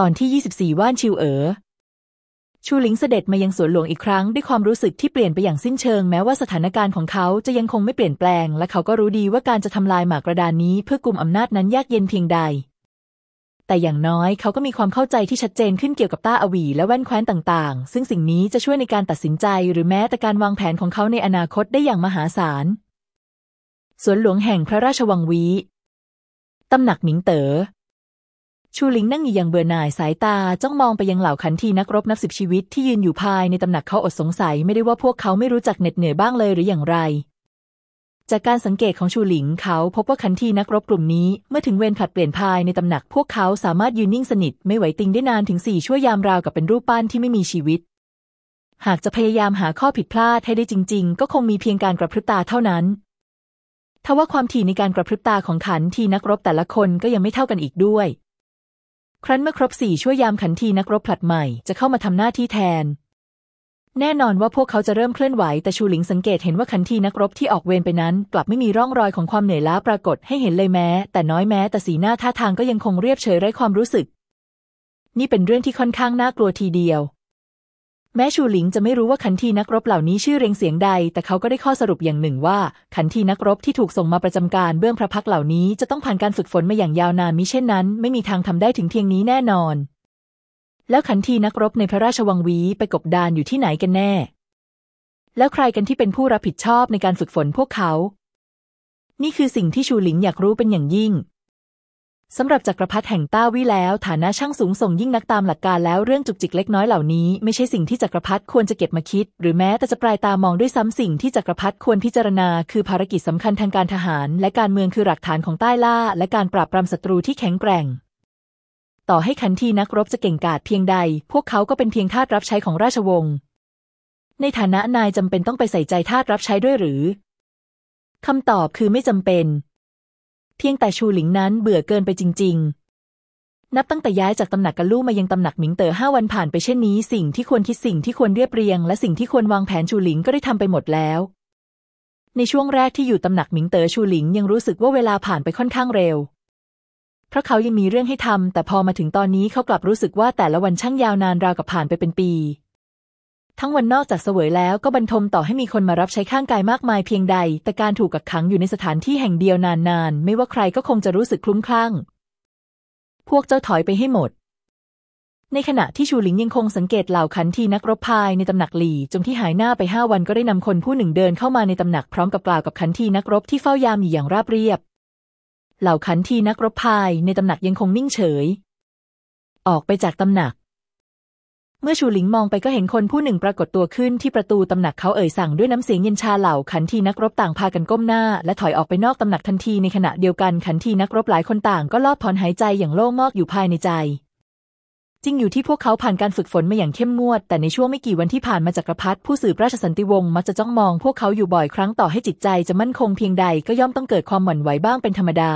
ตอนที่ 24 ว่านชิวเอ๋อชูหลิงเสด็จมายังสวนหลวงอีกครั้งด้วยความรู้สึกที่เปลี่ยนไปอย่างสิ้นเชิงแม้ว่าสถานการณ์ของเขาจะยังคงไม่เปลี่ยนแปลง และเขาก็รู้ดีว่าการจะทำลายหมากกระดานนี้เพื่อกลุ่มอำนาจนั้นยากเย็นเพียงใด แต่อย่างน้อยเขาก็มีความเข้าใจที่ชัดเจนขึ้นเกี่ยวกับต้าอวีและแว่นแคว้นต่างๆ ซึ่งสิ่งนี้จะช่วยในการตัดสินใจหรือแม้แต่การวางแผนของเขาในอนาคตได้อย่างมหาศาลสวนหลวงแห่งพระราชวังวีตำหนักหมิงเต๋อ ชูหลิงนั่งอยู่อย่างเบื่อหน่ายสายตาจ้องมองไปยังเหล่าขันทีนักรบนับสิบชีวิตที่ยืนอยู่ภายในตำหนักเขาอดสงสัยไม่ได้ว่าพวกเขาไม่รู้จักเหน็ดเหนื่อยบ้างเลยหรืออย่างไร จากการสังเกตของชูหลิงเขาพบว่าขันทีนักรบกลุ่มนี้เมื่อถึงเวรผลัดเปลี่ยนภายในตำหนักพวกเขาสามารถยืนนิ่งสนิทไม่ไหวติงได้นานถึงสี่ชั่วยามราวกับเป็นรูปปั้นที่ไม่มีชีวิต หากจะพยายามหาข้อผิดพลาดให้ได้จริง ๆ ก็คงมีเพียงการกระพริบตาเท่านั้นทว่าความถี่ในการกระพริบตาของขันทีนักรบแต่ละคนก็ยังไม่เท่ากันอีกด้วย ครั้นเมื่อครบสี่ชั่วยามขันทีนักรบผลัดใหม่จะเข้ามาทำหน้าที่แทน แน่นอนว่าพวกเขาจะเริ่มเคลื่อนไหวแต่ชูหลิงสังเกตเห็นว่าขันทีนักรบที่ออกเวรไปนั้น กลับไม่มีร่องรอยของความเหนื่อยล้าปรากฏให้เห็นเลยแม้ แต่น้อยแม้แต่สีหน้าท่าทางก็ยังคงเรียบเฉยไร้ความรู้สึก นี่เป็นเรื่องที่ค่อนข้างน่ากลัวทีเดียว แม้ชูหลิงจะไม่รู้ว่าขันทีนักรบเหล่านี้ชื่อเรียงเสียงใด แต่เขาก็ได้ข้อสรุปอย่างหนึ่งว่า ขันทีนักรบที่ถูกส่งมาประจำการเบื้องพระพักเหล่านี้จะต้องผ่านการฝึกฝนมาอย่างยาวนานมิเช่นนั้น ไม่มีทางทำได้ถึงเพียงนี้แน่นอน แล้วขันทีนักรบในพระราชวังวีไปกบดานอยู่ที่ไหนกันแน่ แล้วใครกันที่เป็นผู้รับผิดชอบในการฝึกฝนพวกเขา นี่คือสิ่งที่ชูหลิงอยากรู้เป็นอย่างยิ่ง สำหรับจักรพรรดิแห่งต้าวี่แล้ว ฐานะช่างสูงส่งยิ่งนักตามหลักการแล้วเรื่องจุกจิกเล็กน้อยเหล่านี้ ไม่ใช่สิ่งที่จักรพรรดิควรจะเก็บมาคิด หรือแม้แต่จะปลายตามองด้วยซ้ำสิ่งที่จักรพรรดิควรพิจารณา คือภารกิจสำคัญทางการทหาร และการเมืองคือหลักฐานของใต้ล่า และการปราบปรามศัตรูที่แข็งแกร่ง ต่อให้ขันทีนักรบจะเก่งกาจเพียงใด พวกเขาก็เป็นเพียงทาสรับใช้ของราชวงศ์ในฐานะนายจำเป็นต้องไปใส่ใจทาสรับใช้ด้วยหรือคำตอบคือไม่จำเป็น เพียงแต่ชูหลิงนั้นเบื่อเกินไปจริง ๆ นับตั้งแต่ย้ายจากตำหนักกัลลู่มายังตำหนักหมิงเต๋อห้าวันผ่านไปเช่นนี้ สิ่งที่ควรคิดสิ่งที่ควรเรียบเรียง และสิ่งที่ควรวางแผนชูหลิงก็ได้ทำไปหมดแล้ว ในช่วงแรกที่อยู่ตำหนักหมิงเต๋อชูหลิงยังรู้สึกว่าเวลาผ่านไปค่อนข้างเร็วเพราะเขายังมีเรื่องให้ทำแต่พอมาถึงตอนนี้เขากลับรู้สึกว่าแต่ละวันช่างยาวนานราวกับผ่านไปเป็นปี ทั้งวันนอกจากเสวยแล้วก็บรรทมต่อให้มีคนมารับใช้ข้างกายมากมายเพียงใด แต่การถูกกักขังอยู่ในสถานที่แห่งเดียวนานๆ ไม่ว่าใครก็คงจะรู้สึกคลุ้มคลั่ง พวกเจ้าถอยไปให้หมด ในขณะที่ชูหลิงยังคงสังเกตเหล่าขันทีนักรบพายในตำหนักหลี่จงที่หายหน้าไปห้าวันก็ได้นำคนผู้หนึ่งเดินเข้ามาในตำหนักพร้อมกับกล่าวกับขันทีนักรบที่เฝ้ายามอยู่อย่างราบเรียบ เหล่าขันทีนักรบพายในตำหนักยังคงนิ่งเฉย ออกไปจากตำหนัก เมื่อชูหลิงมองไปก็เห็นคนผู้หนึ่งปรากฏตัวขึ้นที่ประตูตำหนักเขาเอ่ยสั่งด้วยน้ำเสียงเย็นชาเหล่าขันทีนักรบต่างพากันก้มหน้า และถอยออกไปนอกตำหนักทันทีในขณะเดียวกันขันทีนักรบหลายคนต่างก็ลอบถอนหายใจอย่างโล่งมอกอยู่ภายในใจจริงอยู่ที่พวกเขาผ่านการฝึกฝนมาอย่างเข้มงวด แต่ในช่วงไม่กี่วันที่ผ่านมาจักรพรรดิผู้สืบราชสันติวงศ์มักจะจ้องมองพวกเขาอยู่บ่อยครั้งต่อให้จิตใจจะมั่นคงเพียงใดก็ย่อมต้องเกิดความหวั่นไหวบ้างเป็นธรรมดา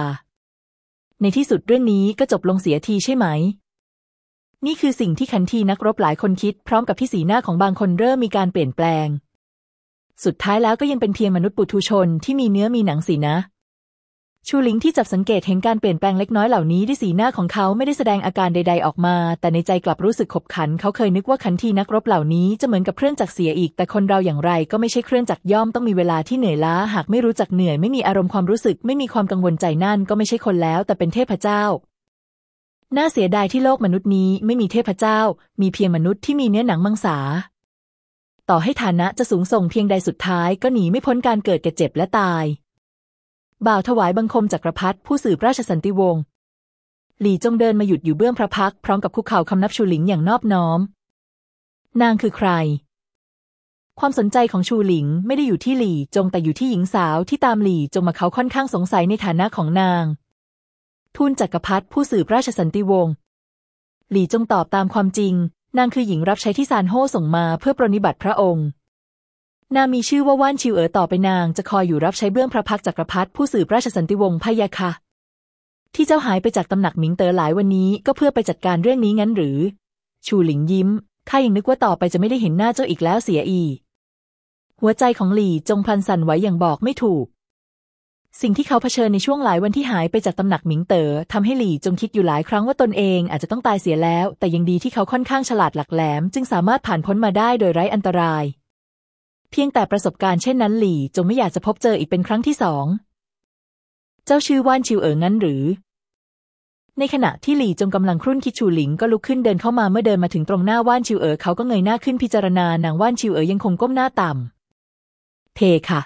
ในที่สุดเรื่องนี้ก็จบลงเสียทีใช่ไหม นี่คือสิ่งที่ขันทีนักรบหลายคนคิด พร้อมกับที่สีหน้าของบางคนเริ่มมีการเปลี่ยนแปลง สุดท้ายแล้วก็ยังเป็นเพียงมนุษย์ปุถุชนที่มีเนื้อมีหนังสีนะ ชูหลิงที่จับสังเกตเห็นการเปลี่ยนแปลงเล็กน้อยเหล่านี้ด้วยสีหน้าของเขาไม่ได้แสดงอาการใด ๆออกมา แต่ในใจกลับรู้สึกขบขัน เขาเคยนึกว่าขันทีนักรบเหล่านี้จะเหมือนกับเครื่องจักรเสียอีก แต่คนเราอย่างไรก็ไม่ใช่เครื่องจักรย่อมต้องมีเวลาที่เหนื่อยล้า หากไม่รู้จักเหนื่อยไม่มีอารมณ์ความรู้สึก ไม่มีความกังวลใจนั่นก็ไม่ใช่คนแล้ว แต่เป็นเทพเจ้า น่าเสียดายที่โลกมนุษย์นี้ไม่มีเทพเจ้า มีเพียงมนุษย์ที่มีเนื้อหนังมังสา ต่อให้ฐานะจะสูงส่งเพียงใดสุดท้ายก็หนีไม่พ้นการเกิดแก่เจ็บและตาย บ่าวถวายบังคมจักรพรรดิผู้สืบราชสันติวงศ์ หลี่จงเดินมาหยุดอยู่เบื้องพระพักพร้อมกับคุกเข่าคำนับชูหลิงอย่างนอบน้อม นางคือใคร ความสนใจของชูหลิงไม่ได้อยู่ที่หลี่จงแต่อยู่ที่หญิงสาวที่ตามหลี่จงมาเขาค่อนข้างสงสัยในฐานะของนาง ทูลจักรพรรดิผู้สืบราชสันติวงศ์หลี่จงตอบตามความจริง นางคือหญิงรับใช้ที่ซานโฮส่งมาเพื่อปรนิบัติพระองค์ นางมีชื่อว่าว่านชิวเอ๋อต่อไปนางจะคอยอยู่รับใช้เบื้องพระพักจักรพรรดิผู้สืบราชสันติวงศ์พยาค่ะ ที่เจ้าหายไปจากตำหนักหมิงเต๋อหลายวันนี้ก็เพื่อไปจัดการเรื่องนี้งั้นหรือ ชูหลิงยิ้มข้ายังนึกว่าต่อไปจะไม่ได้เห็นหน้าเจ้าอีกแล้วเสียอี หัวใจของหลี่จงพลันสั่นไหวอย่างบอกไม่ถูก สิ่งที่เขาเผชิญในช่วงหลายวันที่หายไปจากตำหนักหมิงเต๋อทำให้หลี่จงคิดอยู่หลายครั้งว่าตนเองอาจจะต้องตายเสียแล้ว แต่ยังดีที่เขาค่อนข้างฉลาดหลักแหลม จึงสามารถผ่านพ้นมาได้โดยไร้อันตราย เพียงแต่ประสบการณ์เช่นนั้นหลี่จงไม่อยากจะพบเจออีกเป็นครั้งที่สอง เจ้าชื่อว่านชิวเอ๋องั้นหรือ ในขณะที่หลี่จงกำลังครุ่นคิดชูหลิงก็ลุกขึ้นเดินเข้ามาเมื่อเดินมาถึงตรงหน้าว่านชิวเอ๋อเขาก็เงยหน้าขึ้นพิจารณานางว่านชิวเอ๋อยังคงก้มหน้าต่ำเพค่ะ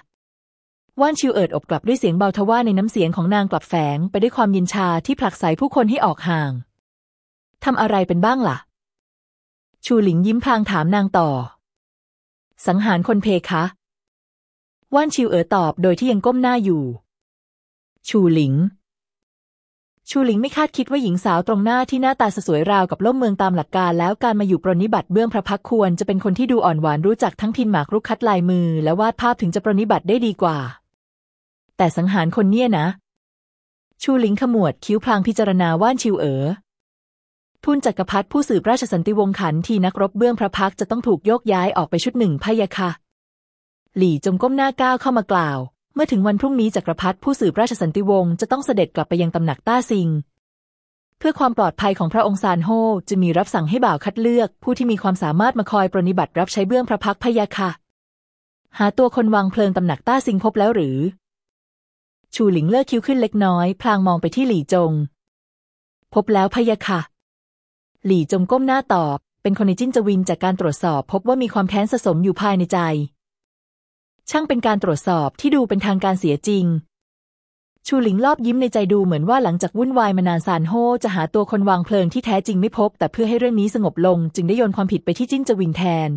ว่านชิวเอิดอบกลับด้วยเสียงเบาทว่าในน้ำเสียงของนางกลับแฝงไปด้วยความยินชาที่ผลักไสผู้คนให้ออกห่างทำอะไรเป็นบ้างล่ะ ชูหลิงยิ้มพลางถามนางต่อ สังหารคนเพคะว่านชิวเอ๋อตอบโดยที่ยังก้มหน้าอยู่ ชูหลิง ชูหลิงไม่คาดคิดว่าหญิงสาวตรงหน้าที่หน้าตาสวยราวกับล่มเมืองตามหลักการ แล้วการมาอยู่ปรนิบัติเบื้องพระพักควรจะเป็นคนที่ดูอ่อนหวานรู้จักทั้งพินหมากรุกคัดลายมือ และวาดภาพถึงจะปรนิบัติได้ดีกว่า แต่สังหารคนเนี่ยนะ ชูหลิงขมวดคิ้วพลางพิจารณาว่านชิวเอ๋อทุนจักรพรรดิผู้สืบราชสันติวงศ์ขันทีนักรบเบื้องพระพักจะต้องถูกโยกย้ายออกไปชุดหนึ่งพะยะค่ะ หลี่จงก้มหน้าก้าวเข้ามากล่าว เมื่อถึงวันพรุ่งนี้จักรพรรดิผู้สืบราชสันติวงศ์จะต้องเสด็จกลับไปยังตำหนักต้าซิง เพื่อความปลอดภัยของพระองค์ซานโฮจะมีรับสั่งให้บ่าวคัดเลือก ผู้ที่มีความสามารถมาคอยปรนิบัติรับใช้เบื้องพระพักพะยะค่ะ หาตัวคนวางเพลิงตำหนักต้าซิงพบแล้วหรือ ชูหลิงเลิกคิ้วขึ้นเล็กน้อย พลางมองไปที่หลี่จง พบแล้วพะยะค่ะ หลี่จงก้มหน้าตอบ เป็นคนในจิ้นจวินจากการตรวจสอบ พบว่ามีความแค้นสะสมอยู่ภายในใจ ช่างเป็นการตรวจสอบที่ดูเป็นทางการเสียจริง ชูหลิงรอบยิ้มในใจดูเหมือนว่าหลังจากวุ่นวายมานานซานโฮจะหาตัวคนวางเพลิงที่แท้จริงไม่พบ แต่เพื่อให้เรื่องนี้สงบลง จึงได้โยนความผิดไปที่จิ้นจวินแทน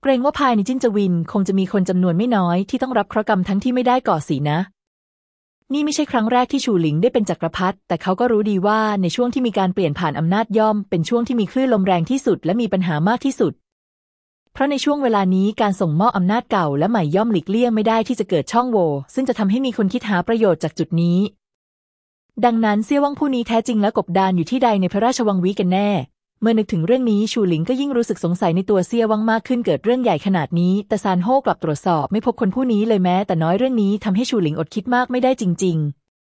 เกรงว่าภายในจิ้นจวินคงจะมีคนจำนวนไม่น้อยที่ต้องรับเคราะห์กรรมทั้งที่ไม่ได้ก่อสีนะ นี่ไม่ใช่ครั้งแรกที่ชูหลิงได้เป็นจักรพรรดิแต่เขาก็รู้ดีว่าในช่วงที่มีการเปลี่ยนผ่านอำนาจย่อม เป็นช่วงที่มีคลื่นลมแรงที่สุดและมีปัญหามากที่สุด เพราะในช่วงเวลานี้การส่งมอบอำนาจเก่าและใหม่ย่อมหลีกเลี่ยงไม่ได้ที่จะเกิดช่องโหว่ซึ่งจะทำให้มีคนคิดหาประโยชน์จากจุดนี้ ดังนั้นเซี่ยวังผู้นี้แท้จริงแล้วกบดานอยู่ที่ใดในพระราชวังวิกันแน่ เมื่อนึกถึงเรื่องนี้ชูหลิงก็ยิ่งรู้สึกสงสัยในตัวเซียวังมากขึ้นเกิดเรื่องใหญ่ขนาดนี้ แต่ซานโฮกลับตรวจสอบไม่พบคนผู้นี้เลยแม้ แต่น้อยเรื่องนี้ทำให้ชูหลิงอดคิดมากไม่ได้จริง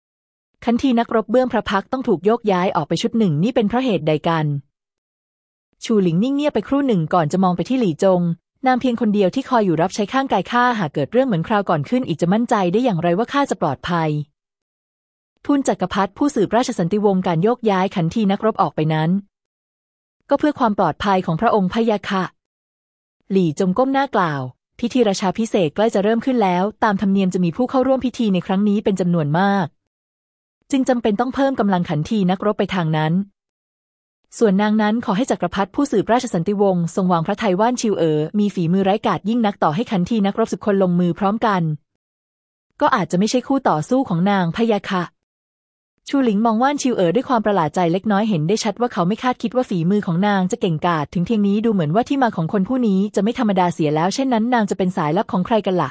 ๆ คันทีนักรบเบื้องพระพักต้องถูกโยกย้ายออกไปชุดหนึ่งนี่เป็นเพราะเหตุใดกัน ชูหลิงนิ่งเงียบไปครู่หนึ่งก่อนจะมองไปที่หลี่จง นางเพียงคนเดียวที่คอยอยู่รับใช้ข้างกายข้าหากเกิดเรื่องเหมือนคราวก่อนขึ้นอีกจะมั่นใจได้อย่างไรว่าข้าจะปลอดภัยทุนจักรพรรดิผู้สืบราชสันติวงศ์การโยกย้ายขันทีนักรบออกไปนั้น ก็เพื่อความปลอดภัยของพระองค์พะยะค่ะ หลี่จงก้มหน้ากล่าว พิธีราชาพิเศษใกล้จะเริ่มขึ้นแล้ว ตามธรรมเนียมจะมีผู้เข้าร่วมพิธีในครั้งนี้เป็นจำนวนมาก จึงจำเป็นต้องเพิ่มกำลังขันทีนักรบไปทางนั้น ส่วนนางนั้นขอให้จักรพรรดิผู้สืบราชสันติวงศ์ทรงวางพระทัยว่านชิวเอ๋อมีฝีมือไร้กาจยิ่งนักต่อให้ขันทีนักรบสิบคนลงมือพร้อมกัน ก็อาจจะไม่ใช่คู่ต่อสู้ของนางพะยะค่ะ ชูหลิงมองว่านชิวเอ๋อด้วยความประหลาดใจเล็กน้อยเห็นได้ชัดว่าเขาไม่คาดคิดว่าฝีมือของนางจะเก่งกาจถึงเพียงนี้ดูเหมือนว่าที่มาของคนผู้นี้จะไม่ธรรมดาเสียแล้วเช่นนั้นนางจะเป็นสายลับของใครกันละ่ะ